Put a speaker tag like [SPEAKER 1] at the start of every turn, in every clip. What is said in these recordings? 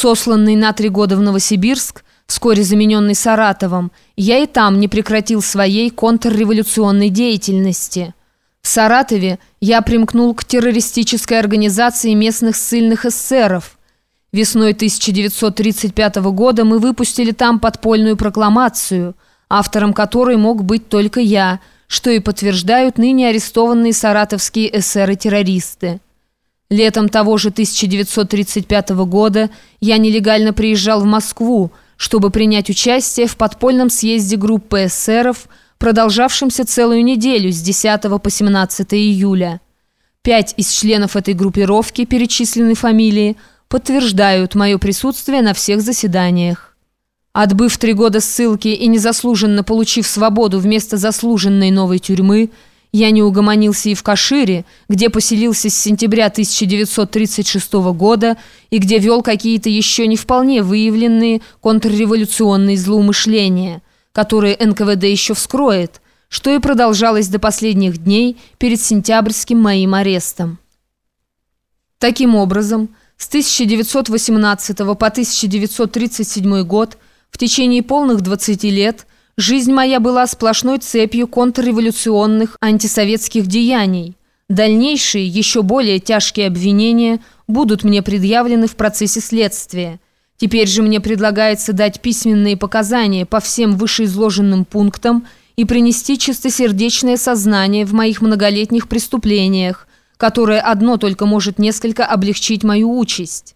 [SPEAKER 1] Сосланный на три года в Новосибирск, вскоре замененный Саратовом, я и там не прекратил своей контрреволюционной деятельности. В Саратове я примкнул к террористической организации местных ссыльных эсеров. Весной 1935 года мы выпустили там подпольную прокламацию, автором которой мог быть только я, что и подтверждают ныне арестованные саратовские эсеры-террористы. Летом того же 1935 года я нелегально приезжал в Москву, чтобы принять участие в подпольном съезде группы эсеров, продолжавшемся целую неделю с 10 по 17 июля. Пять из членов этой группировки, перечисленной фамилии, подтверждают мое присутствие на всех заседаниях. Отбыв три года ссылки и незаслуженно получив свободу вместо заслуженной новой тюрьмы, я не угомонился и в Кашире, где поселился с сентября 1936 года и где вел какие-то еще не вполне выявленные контрреволюционные злоумышления, которые НКВД еще вскроет, что и продолжалось до последних дней перед сентябрьским моим арестом. Таким образом, с 1918 по 1937 год, в течение полных 20 лет, Жизнь моя была сплошной цепью контрреволюционных антисоветских деяний. Дальнейшие, еще более тяжкие обвинения будут мне предъявлены в процессе следствия. Теперь же мне предлагается дать письменные показания по всем вышеизложенным пунктам и принести чистосердечное сознание в моих многолетних преступлениях, которое одно только может несколько облегчить мою участь.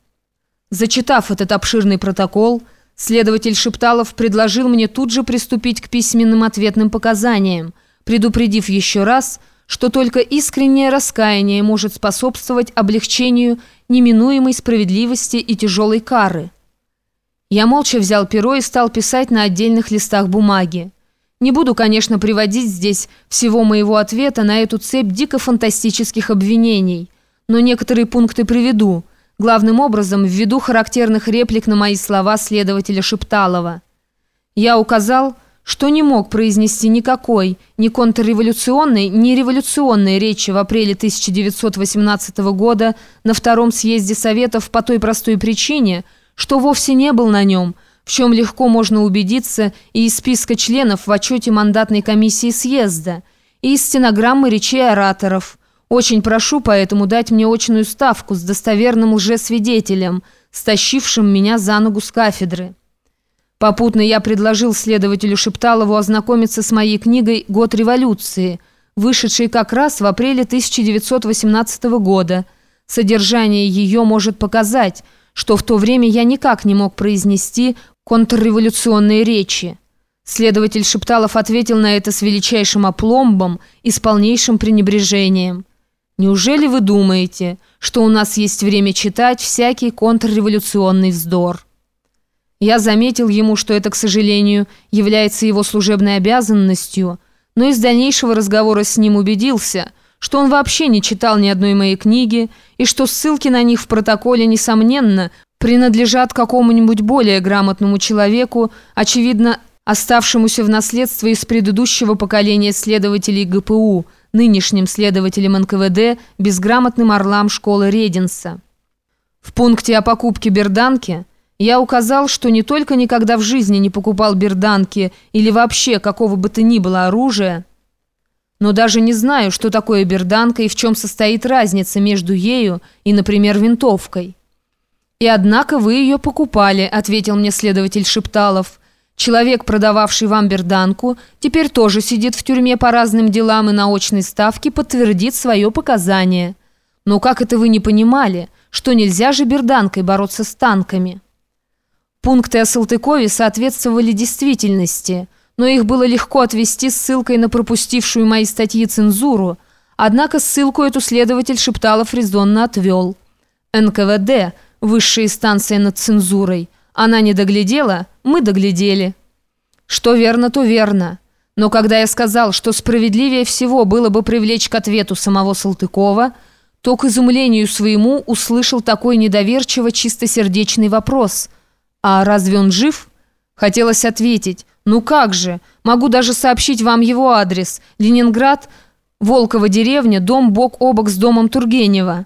[SPEAKER 1] Зачитав этот обширный протокол, Следователь Шепталов предложил мне тут же приступить к письменным ответным показаниям, предупредив еще раз, что только искреннее раскаяние может способствовать облегчению неминуемой справедливости и тяжелой кары. Я молча взял перо и стал писать на отдельных листах бумаги. Не буду, конечно, приводить здесь всего моего ответа на эту цепь дико фантастических обвинений, но некоторые пункты приведу – главным образом ввиду характерных реплик на мои слова следователя Шепталова. Я указал, что не мог произнести никакой ни контрреволюционной, ни революционной речи в апреле 1918 года на втором съезде Советов по той простой причине, что вовсе не был на нем, в чем легко можно убедиться и из списка членов в отчете мандатной комиссии съезда, и из стенограммы речей ораторов – очень прошу поэтому дать мне очную ставку с достоверным лжесвидетелем, стащившим меня за ногу с кафедры. Попутно я предложил следователю Шепталову ознакомиться с моей книгой «Год революции», вышедшей как раз в апреле 1918 года. Содержание ее может показать, что в то время я никак не мог произнести контрреволюционные речи. Следователь Шепталов ответил на это с величайшим опломбом и с полнейшим пренебрежением. Неужели вы думаете, что у нас есть время читать всякий контрреволюционный вздор? Я заметил ему, что это, к сожалению, является его служебной обязанностью, но из дальнейшего разговора с ним убедился, что он вообще не читал ни одной моей книги и что ссылки на них в протоколе, несомненно, принадлежат какому-нибудь более грамотному человеку, очевидно, оставшемуся в наследство из предыдущего поколения следователей ГПУ – нынешним следователем НКВД, безграмотным орлам школы Рединса. В пункте о покупке берданки я указал, что не только никогда в жизни не покупал берданки или вообще какого бы то ни было оружия, но даже не знаю, что такое берданка и в чем состоит разница между ею и, например, винтовкой. «И однако вы ее покупали», — ответил мне следователь Шепталов. Человек, продававший вам берданку, теперь тоже сидит в тюрьме по разным делам и на очной ставке подтвердит свое показание. Но как это вы не понимали, что нельзя же берданкой бороться с танками? Пункты о Салтыкове соответствовали действительности, но их было легко отвести ссылкой на пропустившую мои статьи цензуру, однако ссылку эту следователь Шепталов резонно отвел. НКВД, высшая инстанция над цензурой – она не доглядела, мы доглядели. Что верно, то верно. Но когда я сказал, что справедливее всего было бы привлечь к ответу самого Салтыкова, то к изумлению своему услышал такой недоверчиво чистосердечный вопрос. «А разве он жив?» Хотелось ответить. «Ну как же? Могу даже сообщить вам его адрес. Ленинград, Волкова деревня, дом бок о бок с домом Тургенева».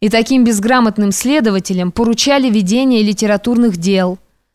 [SPEAKER 1] и таким безграмотным следователям поручали ведение литературных дел –